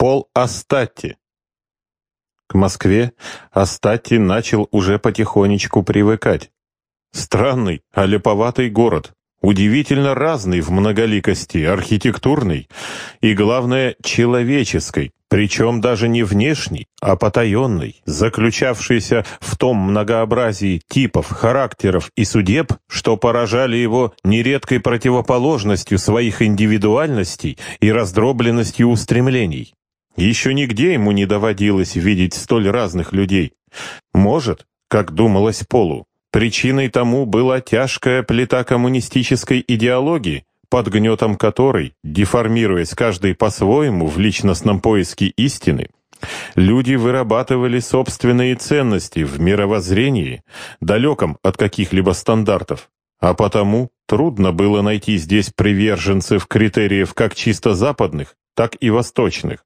Пол Астатти. К Москве Астатти начал уже потихонечку привыкать. Странный, аляповатый город, удивительно разный в многоликости, архитектурный и, главное, человеческой, причем даже не внешний, а потаенный, заключавшийся в том многообразии типов, характеров и судеб, что поражали его нередкой противоположностью своих индивидуальностей и раздробленностью устремлений. Еще нигде ему не доводилось видеть столь разных людей. Может, как думалось Полу, причиной тому была тяжкая плита коммунистической идеологии, под гнетом которой, деформируясь каждый по-своему в личностном поиске истины, люди вырабатывали собственные ценности в мировоззрении, далеком от каких-либо стандартов. А потому трудно было найти здесь приверженцев критериев как чисто западных, так и восточных.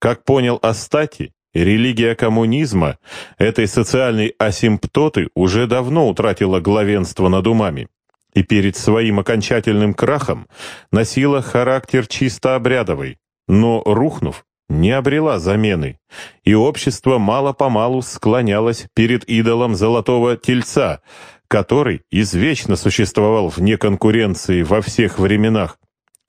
Как понял Астати, религия коммунизма, этой социальной асимптоты, уже давно утратила главенство над умами и перед своим окончательным крахом носила характер чисто обрядовый, но, рухнув, не обрела замены, и общество мало-помалу склонялось перед идолом золотого тельца, который извечно существовал вне конкуренции во всех временах,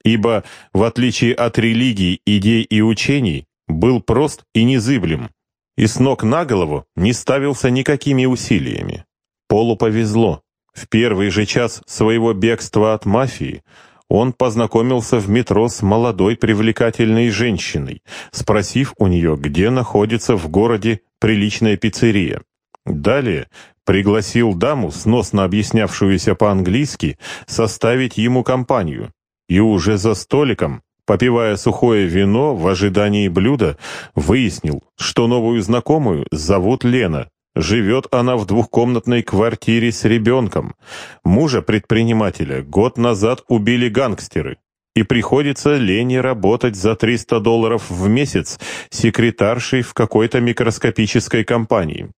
ибо, в отличие от религий, идей и учений, был прост и незыблем, и с ног на голову не ставился никакими усилиями. Полу повезло. В первый же час своего бегства от мафии он познакомился в метро с молодой привлекательной женщиной, спросив у нее, где находится в городе приличная пиццерия. Далее пригласил даму, сносно объяснявшуюся по-английски, составить ему компанию. И уже за столиком попивая сухое вино в ожидании блюда, выяснил, что новую знакомую зовут Лена. Живет она в двухкомнатной квартире с ребенком. Мужа предпринимателя год назад убили гангстеры. И приходится Лене работать за 300 долларов в месяц секретаршей в какой-то микроскопической компании.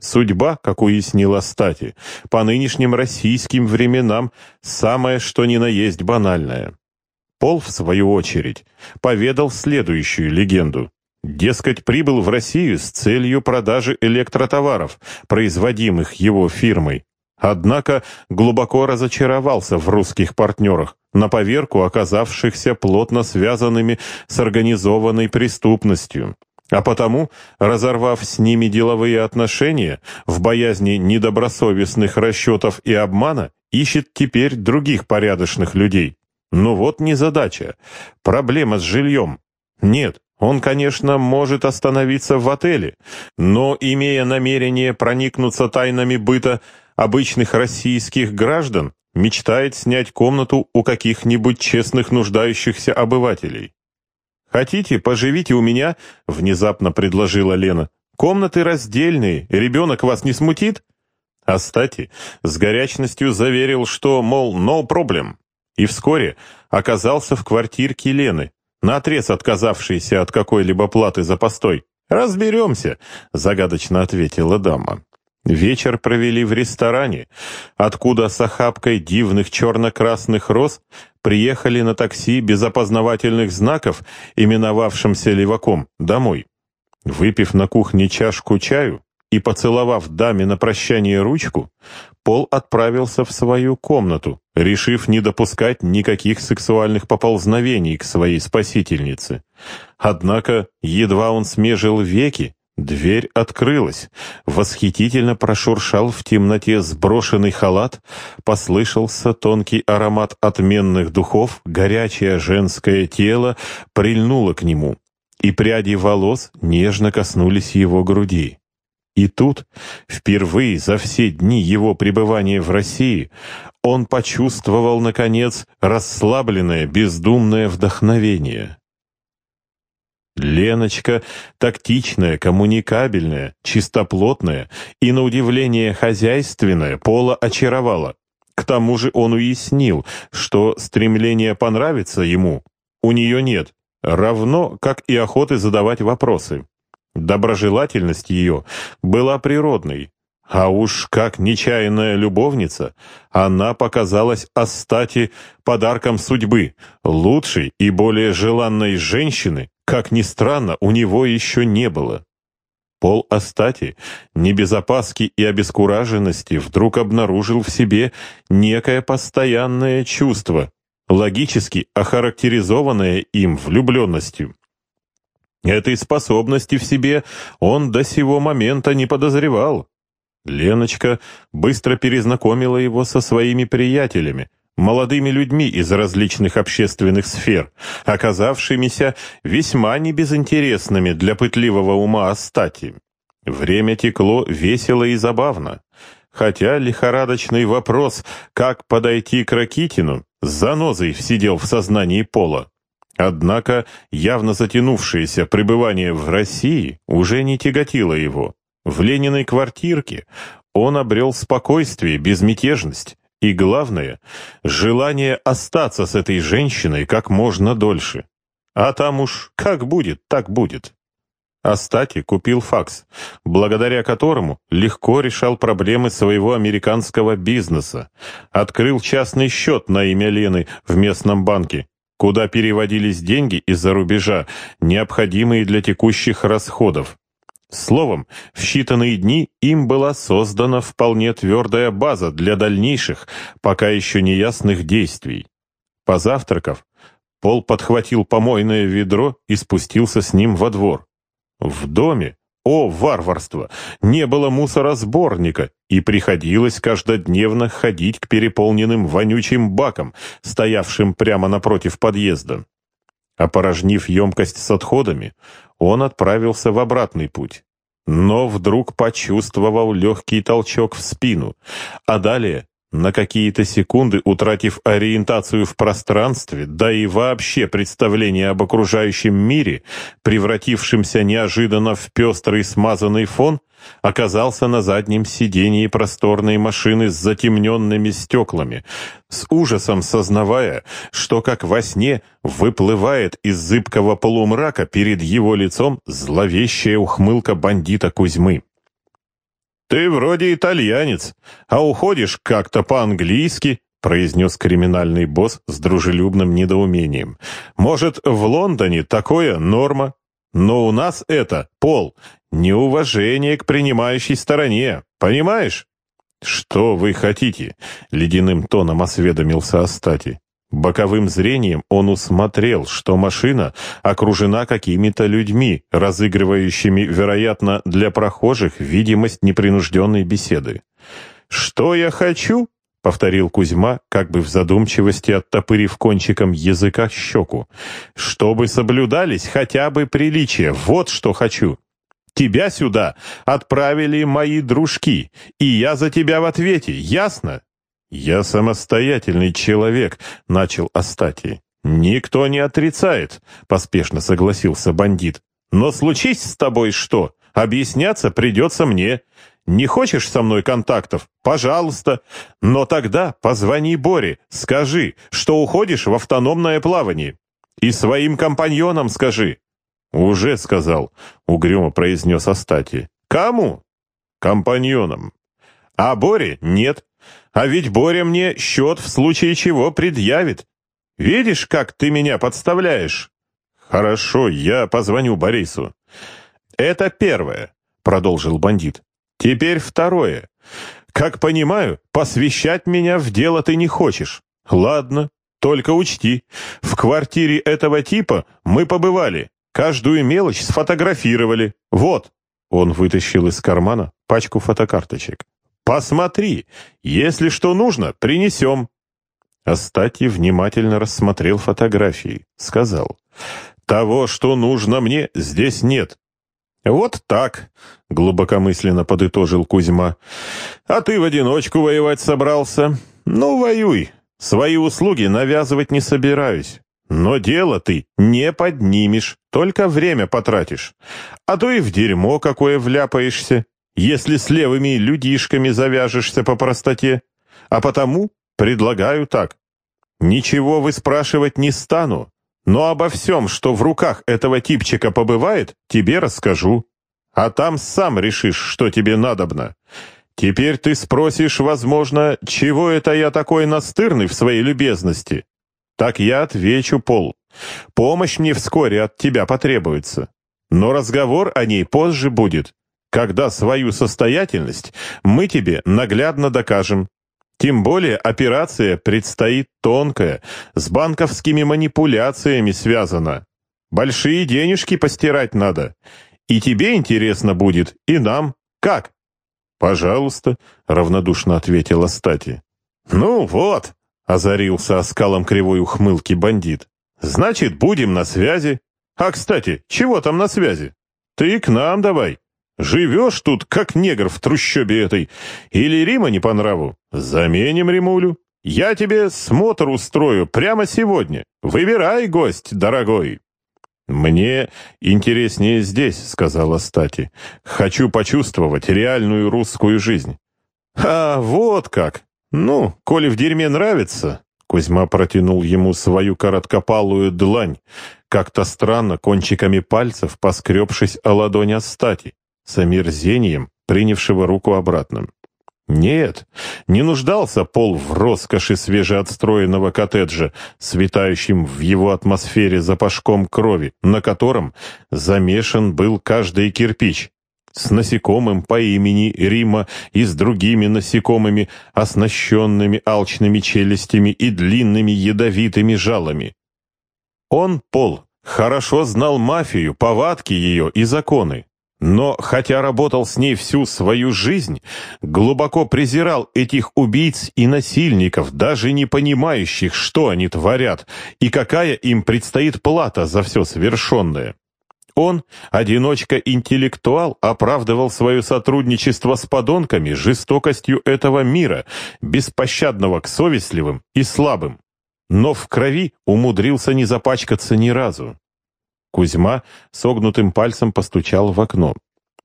Судьба, как уяснила Стати, по нынешним российским временам самое что ни на есть банальное. Пол, в свою очередь, поведал следующую легенду. Дескать, прибыл в Россию с целью продажи электротоваров, производимых его фирмой. Однако глубоко разочаровался в русских партнерах, на поверку оказавшихся плотно связанными с организованной преступностью. А потому, разорвав с ними деловые отношения, в боязни недобросовестных расчетов и обмана, ищет теперь других порядочных людей. Ну вот незадача. Проблема с жильем. Нет, он, конечно, может остановиться в отеле, но, имея намерение проникнуться тайнами быта обычных российских граждан, мечтает снять комнату у каких-нибудь честных нуждающихся обывателей. «Хотите, поживите у меня?» — внезапно предложила Лена. «Комнаты раздельные, ребенок вас не смутит?» Астати с горячностью заверил, что, мол, no problem и вскоре оказался в квартирке Лены, наотрез отказавшейся от какой-либо платы за постой. «Разберемся», — загадочно ответила дама. Вечер провели в ресторане, откуда с охапкой дивных черно-красных роз приехали на такси без опознавательных знаков, именовавшимся леваком, домой. Выпив на кухне чашку чаю, и, поцеловав даме на прощание ручку, Пол отправился в свою комнату, решив не допускать никаких сексуальных поползновений к своей спасительнице. Однако, едва он смежил веки, дверь открылась, восхитительно прошуршал в темноте сброшенный халат, послышался тонкий аромат отменных духов, горячее женское тело прильнуло к нему, и пряди волос нежно коснулись его груди. И тут, впервые за все дни его пребывания в России, он почувствовал, наконец, расслабленное, бездумное вдохновение. Леночка, тактичная, коммуникабельная, чистоплотная и, на удивление, хозяйственная, Пола очаровала. К тому же он уяснил, что стремление понравиться ему у нее нет, равно как и охоты задавать вопросы. Доброжелательность ее была природной, а уж как нечаянная любовница, она показалась Астати подарком судьбы, лучшей и более желанной женщины, как ни странно, у него еще не было. Пол Астати, не без опаски и обескураженности, вдруг обнаружил в себе некое постоянное чувство, логически охарактеризованное им влюбленностью. Этой способности в себе он до сего момента не подозревал. Леночка быстро перезнакомила его со своими приятелями, молодыми людьми из различных общественных сфер, оказавшимися весьма небезынтересными для пытливого ума Астати. Время текло весело и забавно. Хотя лихорадочный вопрос, как подойти к Ракитину, с занозой сидел в сознании Пола. Однако явно затянувшееся пребывание в России уже не тяготило его. В Лениной квартирке он обрел спокойствие, безмятежность и, главное, желание остаться с этой женщиной как можно дольше. А там уж как будет, так будет. Астати купил факс, благодаря которому легко решал проблемы своего американского бизнеса. Открыл частный счет на имя Лены в местном банке, куда переводились деньги из-за рубежа, необходимые для текущих расходов. Словом, в считанные дни им была создана вполне твердая база для дальнейших, пока еще неясных действий. Позавтракав, Пол подхватил помойное ведро и спустился с ним во двор. В доме, о, варварство, не было мусоросборника, и приходилось каждодневно ходить к переполненным вонючим бакам, стоявшим прямо напротив подъезда. Опорожнив емкость с отходами, он отправился в обратный путь. Но вдруг почувствовал легкий толчок в спину, а далее, на какие-то секунды утратив ориентацию в пространстве, да и вообще представление об окружающем мире, превратившемся неожиданно в пестрый смазанный фон, оказался на заднем сидении просторной машины с затемненными стеклами, с ужасом сознавая, что как во сне выплывает из зыбкого полумрака перед его лицом зловещая ухмылка бандита Кузьмы. «Ты вроде итальянец, а уходишь как-то по-английски», произнес криминальный босс с дружелюбным недоумением. «Может, в Лондоне такое норма? Но у нас это, Пол, неуважение к принимающей стороне, понимаешь?» «Что вы хотите?» — ледяным тоном осведомился Астати. Боковым зрением он усмотрел, что машина окружена какими-то людьми, разыгрывающими, вероятно, для прохожих видимость непринужденной беседы. «Что я хочу?» — повторил Кузьма, как бы в задумчивости оттопырив кончиком языка щеку. «Чтобы соблюдались хотя бы приличия, вот что хочу. Тебя сюда отправили мои дружки, и я за тебя в ответе, ясно?» «Я самостоятельный человек», — начал Астатий. «Никто не отрицает», — поспешно согласился бандит. «Но случись с тобой что, объясняться придется мне. Не хочешь со мной контактов? Пожалуйста. Но тогда позвони Боре, скажи, что уходишь в автономное плавание. И своим компаньонам скажи». «Уже сказал», — угрюмо произнес Астати. «Кому?» «Компаньонам». «А Боре нет. А ведь Боря мне счет в случае чего предъявит. Видишь, как ты меня подставляешь? Хорошо, я позвоню Борису. Это первое, продолжил бандит. Теперь второе. Как понимаю, посвящать меня в дело ты не хочешь. Ладно, только учти, в квартире этого типа мы побывали, каждую мелочь сфотографировали. Вот. Он вытащил из кармана пачку фотокарточек. «Посмотри! Если что нужно, принесем!» Астатьев внимательно рассмотрел фотографии. Сказал, «Того, что нужно мне, здесь нет». «Вот так», — глубокомысленно подытожил Кузьма. «А ты в одиночку воевать собрался? Ну, воюй. Свои услуги навязывать не собираюсь. Но дело ты не поднимешь, только время потратишь. А то и в дерьмо какое вляпаешься если с левыми людишками завяжешься по простоте. А потому предлагаю так. Ничего вы спрашивать не стану, но обо всем, что в руках этого типчика побывает, тебе расскажу. А там сам решишь, что тебе надобно. Теперь ты спросишь, возможно, чего это я такой настырный в своей любезности? Так я отвечу, Пол. Помощь мне вскоре от тебя потребуется. Но разговор о ней позже будет, когда свою состоятельность мы тебе наглядно докажем. Тем более операция предстоит тонкая, с банковскими манипуляциями связана. Большие денежки постирать надо. И тебе интересно будет, и нам. Как? Пожалуйста, равнодушно ответила Стати. Ну вот, озарился оскалом кривой ухмылки бандит. Значит, будем на связи. А, кстати, чего там на связи? Ты к нам давай. Живешь тут, как негр в трущобе этой. Или Рима не по нраву? Заменим Римулю. Я тебе смотр устрою прямо сегодня. Выбирай, гость дорогой. «Мне интереснее здесь», — сказала Стати. «Хочу почувствовать реальную русскую жизнь». «А, вот как! Ну, коли в дерьме нравится...» Кузьма протянул ему свою короткопалую длань, как-то странно кончиками пальцев поскребшись о ладонь Астати с омерзением, принявшего руку обратно. Нет, не нуждался Пол в роскоши свежеотстроенного коттеджа, светающим в его атмосфере запашком крови, на котором замешан был каждый кирпич, с насекомым по имени Рима и с другими насекомыми, оснащенными алчными челюстями и длинными ядовитыми жалами. Он, Пол, хорошо знал мафию, повадки ее и законы. Но, хотя работал с ней всю свою жизнь, глубоко презирал этих убийц и насильников, даже не понимающих, что они творят и какая им предстоит плата за все совершенное. Он, одиночка-интеллектуал, оправдывал свое сотрудничество с подонками жестокостью этого мира, беспощадного к совестливым и слабым. Но в крови умудрился не запачкаться ни разу. Кузьма согнутым пальцем постучал в окно.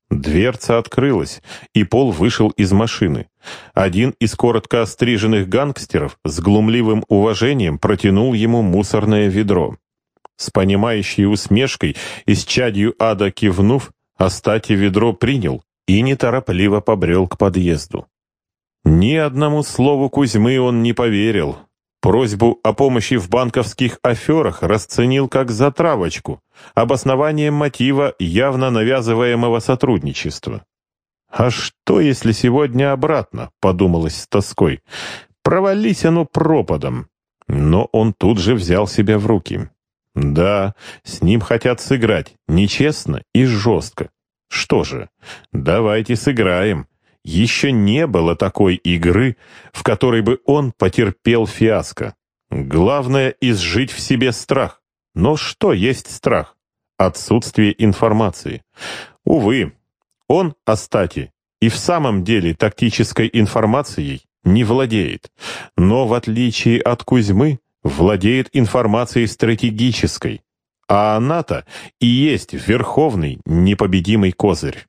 Дверца открылась, и Пол вышел из машины. Один из коротко остриженных гангстеров с глумливым уважением протянул ему мусорное ведро. С понимающей усмешкой и с чадью ада кивнув, Астати ведро принял и неторопливо побрел к подъезду. Ни одному слову Кузьмы он не поверил. Просьбу о помощи в банковских аферах расценил как затравочку, обоснованием мотива явно навязываемого сотрудничества. «А что, если сегодня обратно?» — подумалось с тоской. «Провались оно пропадом». Но он тут же взял себя в руки. «Да, с ним хотят сыграть, нечестно и жестко. Что же, давайте сыграем, еще не было такой игры, в которой бы он потерпел фиаско. Главное — изжить в себе страх. Но что есть страх? Отсутствие информации. Увы, он, Астати, и в самом деле тактической информацией не владеет, но в отличие от Кузьмы владеет информацией стратегической, а она-то и есть верховный непобедимый козырь.